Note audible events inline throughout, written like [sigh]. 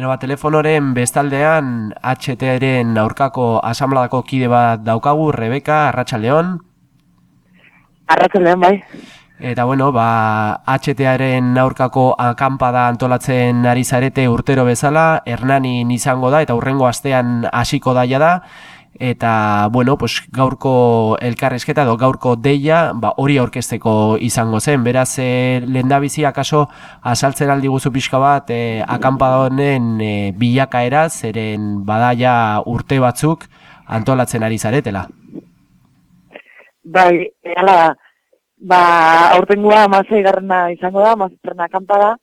Beno, ba, telefonoren bestaldean HTren aurkako asamladako kide bat daukagu, Rebeka, Arratxaldeon. Arratxaldeon, bai. Eta bueno, ba, HTaren aurkako akampada antolatzen ari zarete urtero bezala, Hernani izango da eta urrengo astean hasiko daia da eta bueno, pues, gaurko elkarrezketa edo gaurko deia ba, hori aurkezteko izango zen. Beraz, e, lehendabizi akaso asaltzen aldi guzu pixka bat e, akampada honen e, bilakaera zeren badaia urte batzuk antolatzen ari zaretela. Bai, ala, ba, aurtengoa amazei garrana izango da, amazei akampada,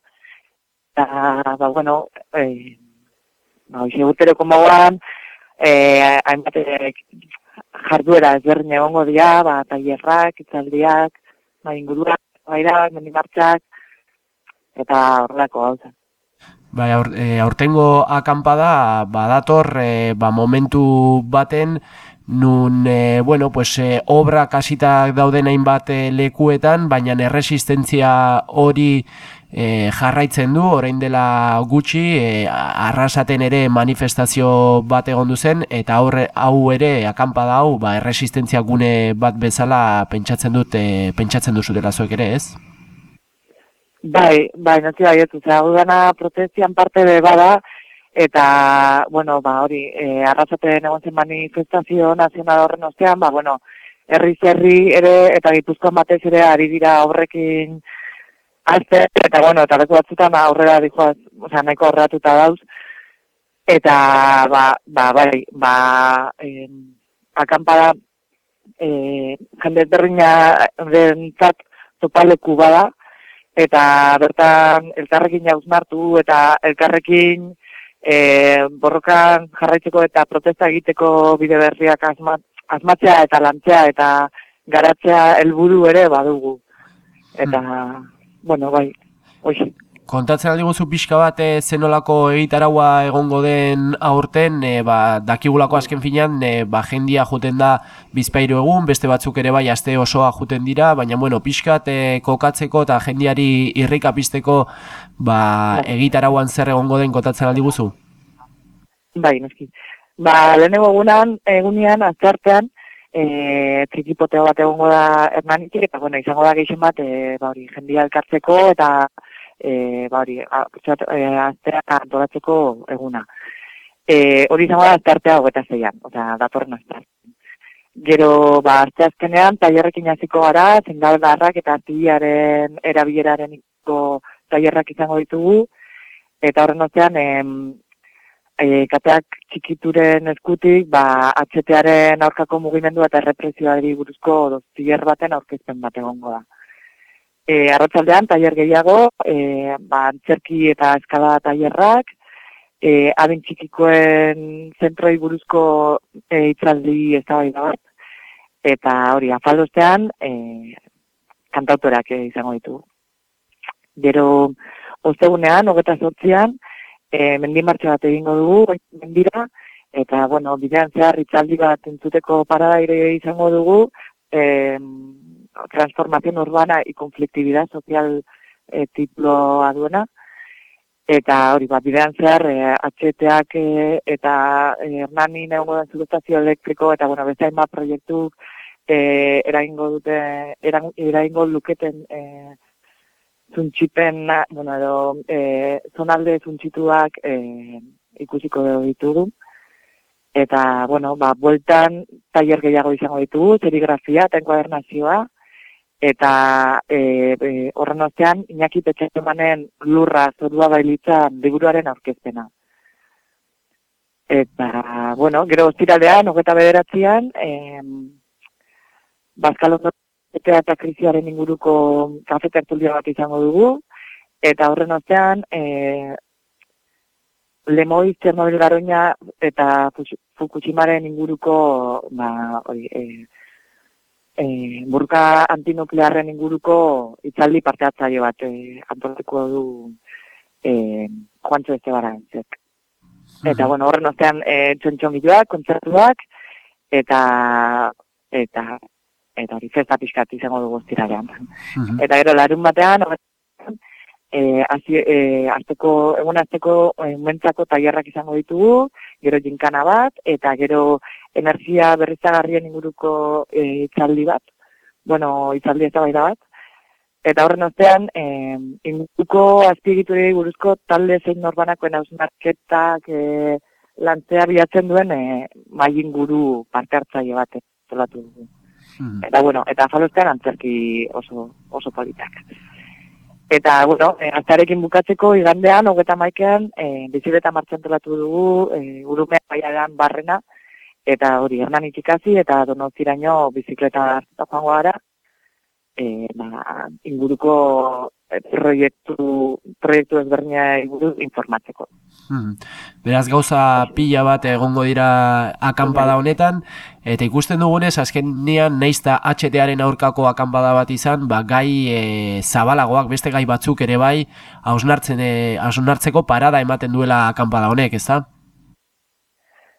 eta, ba, bueno, e, ba, oixe, urteroko mauan, eh hainbat eh, jarduera ezberdin egongo dira, ba tailerrak, itzaldiak, ba inguruak, baira, mendimartzak eta horrelako gauza. Bai, aur, e, aurtengo akampada badator e, ba, momentu baten nun e, bueno, pues, e, obra kasitak dauden hainbat lekuetan, baina erresistentzia hori e, jarraitzen du, orain dela gutxi, e, arrasaten ere manifestazio bat egon zen eta aurre, hau ere, akampada hau, ba, erresistentzia gune bat bezala pentsatzen dut, e, pentsatzen duzu dela zuek ere, ez? Bai, bai, nazi bai, ez, protezian parte de bada, eta, bueno, ba, hori, e, arrasaten egon zen manifestazio nazional horren ostean, ba, bueno, herri-zerri ere, eta gipuzkoan batez ere, ari dira horrekin, Azte, eta bueno, eta beku batzutan aurrera dihoaz, osea, nahiko aurreratuta dauz, eta, ba, ba, bai, ba, eh, akampada, eh, jende berriña dentzat topaleku bada, eta bertan elkarrekin jauzmartu, eta elkarrekin eh, borrokan jarraitzeko eta protesta egiteko bide berriak azmat, azmatzea eta lantzea eta garatzea helburu ere badugu. Eta, hmm bueno, bai, hoxe. Kontatzen aldi guzu pixka bat e, zenolako egitaraua egongo den aurten, e, ba, dakigulako azken finean, e, ba, jendia juten da bizpairu egun, beste batzuk ere bai aste osoa juten dira, baina bueno, pixkat e, kokatzeko eta jendiari irrikapisteko ba, bai. egitarauan zer egongo den kontatzen aldi guzu? Bai, neski. Ba, lehenengo egunan, egunean, azartean, e, trikipoteo bat egongo da hernanitik, eta bueno, izango da gehien bat, e, ba hori, jendia elkartzeko, eta e, ba hori, e, aztea antolatzeko eguna. E, hori izango da hogeta zeian, oza, datorren aztea. Gero, ba, arte azkenean, tailerrekin hasiko gara, zendaldarrak eta artillaren erabileraren tailerrak izango ditugu, eta horren ozean, em, e, kateak txikituren eskutik, ba, atxetearen aurkako mugimendu eta errepresioari buruzko doztier baten aurkezpen bat egongo da. E, arrotzaldean, tailer gehiago, e, ba, antzerki eta eskala tailerrak, e, adin txikikoen zentroi buruzko e, itzaldi ez da bat, eta hori, afaldostean, e, kantautorak izango ditu. Gero, ostegunean, hogeta sortzian, e, mendi martxa bat egingo dugu, mendira, eta, bueno, bidean zehar itzaldi bat entzuteko paradaire izango dugu, e, transformación urbana y conflictividad social e, tituloa duena, eta hori bat, bidean zehar, e, atxeteak e, eta e, hernani neongo den elektriko, eta, bueno, beste hainbat proiektu e, eraingo dute, eraingo luketen e, zuntxipen, bueno, edo, e, zonalde zuntxituak e, ikusiko ditugu. Eta, bueno, ba, bueltan tailer gehiago izango ditugu, serigrafia eta enkuadernazioa. Eta e, e, horren ostean, inaki petxatumanen lurra zorua bailitzan liburuaren aurkezpena. Eta, bueno, gero ostiraldean, hogeta bederatzean, e, Bazkalondo eta eta kriziaren inguruko kafe tertulia bat izango dugu, eta horren ostean, e, Lemoiz, Txernobil Garoina eta Fukushimaren inguruko ba, oi, e, e, burka antinuklearren inguruko itzaldi parte atzaio bat e, antolatuko du e, Bara entzek. Eta, bueno, horren ostean e, txontxongiloak, kontzertuak, eta eta eta hori festa pixkat izango dugu ziralean. Mhm. Eta gero larun batean, e, azi, e, azteko, egun azteko e, mentzako tailerrak izango ditugu, gero jinkana bat, eta gero energia berrizagarrien inguruko e, itzaldi bat, bueno, itzaldi ez bat, eta horren ostean, e, inguruko azpiegitu buruzko talde zein norbanakoen hausnarketak e, lantzea bilatzen duen e, mai inguru parte hartzaile bat, zolatu dugu. Hmm. Eta, bueno, eta faloztean antzerki oso, oso politak. Eta, bueno, e, aztarekin bukatzeko igandean, hogeta maikean, e, bizileta martxan dugu, e, urumea baiaran barrena, eta hori, hernan itxikazi, eta donoziraino bizikleta hartuta joango gara, e, ba, inguruko e, proiektu, proiektu ezberdina inguru informatzeko. Hmm. Beraz gauza pila bat egongo dira akampada honetan, eta ikusten dugunez, azken nian, neizta HTaren aurkako akampada bat izan, ba, gai e, zabalagoak, beste gai batzuk ere bai, hausnartzen, e, hausnartzeko parada ematen duela akampada honek, ez da?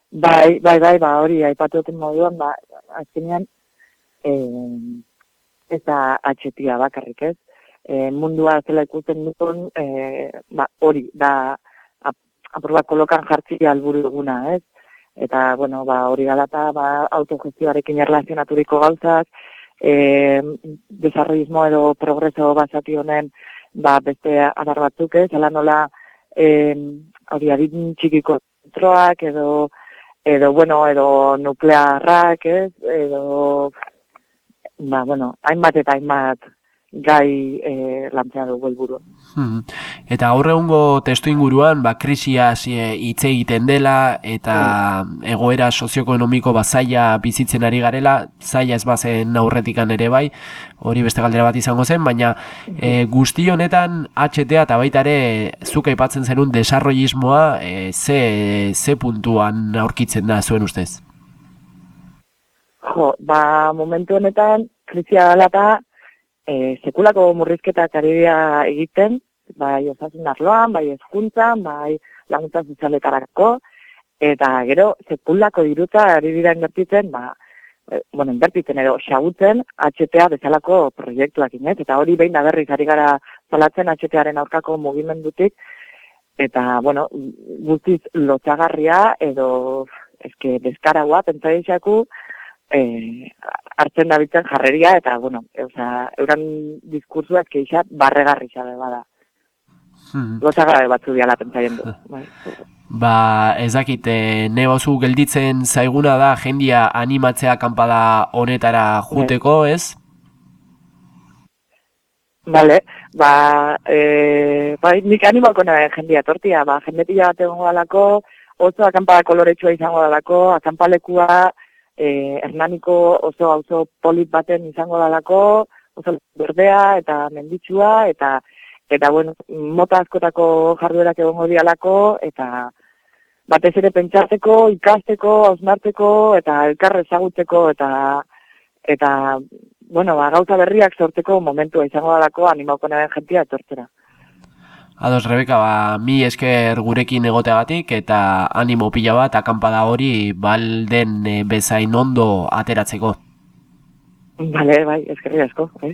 Bai, bai, bai, ba, hori, aipatu duten moduan, ba, azken nian, e, ez da HTA bakarrik ez, e, mundua zela ikusten duten, e, ba, hori, da, aproba kolokan jartzi alburu duguna, ez? Eta, bueno, ba, hori galata, ba, autogestioarekin erlazionaturiko gauzak, e, desarroismo edo progreso basati honen, ba, beste adar batzuk, ez? Zela nola, e, hori adin txikiko zentroak, edo, edo, bueno, edo nuklearrak, ez? Edo, ba, bueno, hainbat eta hainbat gai e, lantzea dugu helburu. Hmm. Eta gaur egungo testu inguruan, ba, krisiaz e, hitz egiten dela eta egoera sozioekonomiko bazaia bizitzen ari garela, zaila ez bazen aurretikan ere bai, hori beste galdera bat izango zen, baina e, guzti honetan HTA eta baita ere zuka aipatzen zenun desarrollismoa e, ze, ze puntuan aurkitzen da zuen ustez? Jo, ba, momentu honetan, krisia dela e, sekulako murrizketak ari egiten, bai osasun arloan, bai ezkuntzan, bai laguntza sozialetarako, eta gero sekulako diruta ari dira inbertitzen, ba, e, bueno, inbertitzen edo xagutzen HTA bezalako proiektuak inez, eta hori behin da berriz ari gara zalatzen HTAren aurkako mugimendutik, eta, bueno, guztiz lotxagarria edo eske deskaragua, pentsa e, hartzen da bitzen jarreria, eta, bueno, eusa, euran diskursuak keixat barregarri xabe bada. Hmm. Lotxagarra batzu diala pentsaien du. [laughs] Bai. Ba, ez dakit, e, nebozu gelditzen zaiguna da jendia animatzea kanpada honetara juteko, bai. ez? Vale, ba, e, ba, nik animako nahi jendia tortia, ba, jendetila bat egon galako, oso akampada koloretsua izango dalako, akampalekua, eh, Hernaniko oso auzo polit baten izango dalako, oso berdea eta menditsua, eta, eta bueno, mota askotako jarduerak egongo dialako, eta batez ere pentsatzeko, ikasteko, hausnartzeko, eta elkarre ezagutzeko, eta, eta bueno, ba, gauza berriak sortzeko momentua izango dalako animauko nahen jentia etortzera. Ados, Rebeka, ba, mi esker gurekin egoteagatik eta animo pila bat akampada hori balden e, bezain ondo ateratzeko. Bale, bai, eskerri asko, bai.